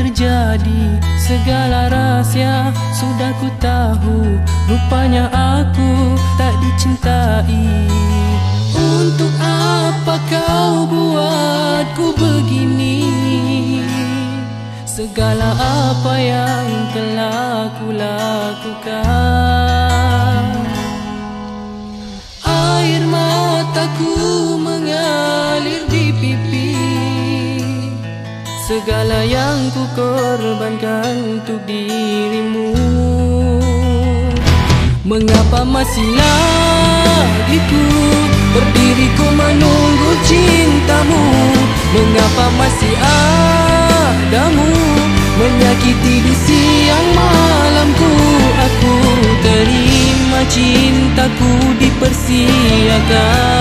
terjadi. Segala rahsia sudah ku tahu. Rupanya aku tak dicintai. Untuk apa kau buatku begini? Segala apa yang telah ku lakukan. Air mataku Segala yang ku korbankan untuk dirimu. Mengapa masih lagi ku berdiri ku menunggu cintamu. Mengapa masih adamu? Menyakiti di siang malamku. Aku terima cintaku dipersiakan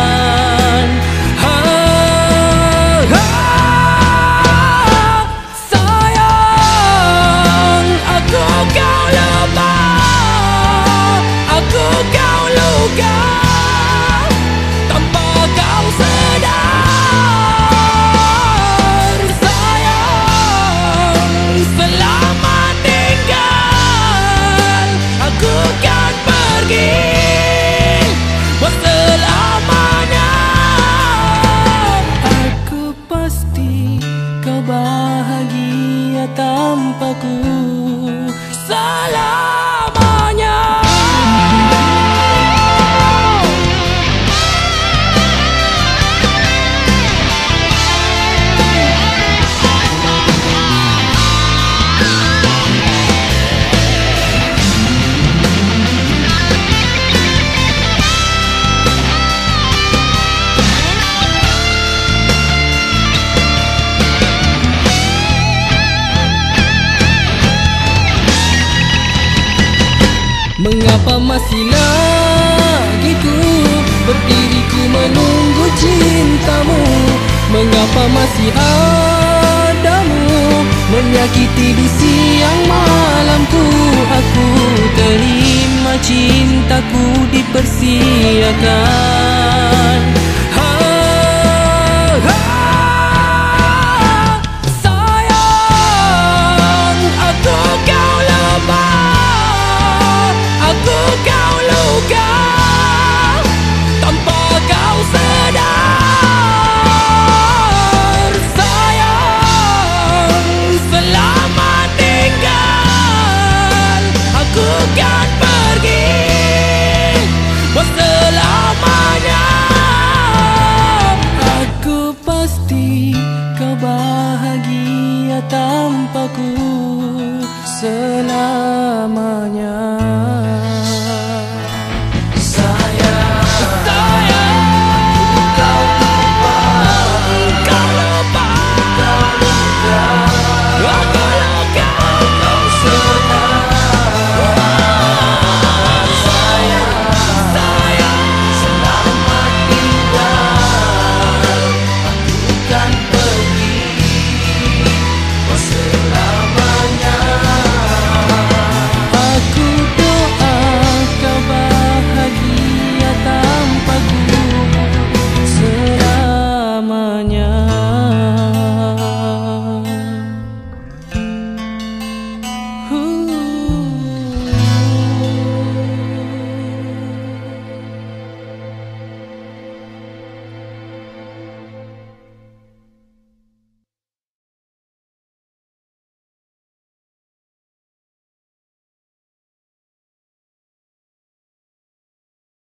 kau bahagia tanpaku Mengapa masih lagi ku berdiri ku menunggu cintamu? Mengapa masih adamu menyakiti di siang malamku Aku terima cintaku dipersiakan tanpaku selamanya.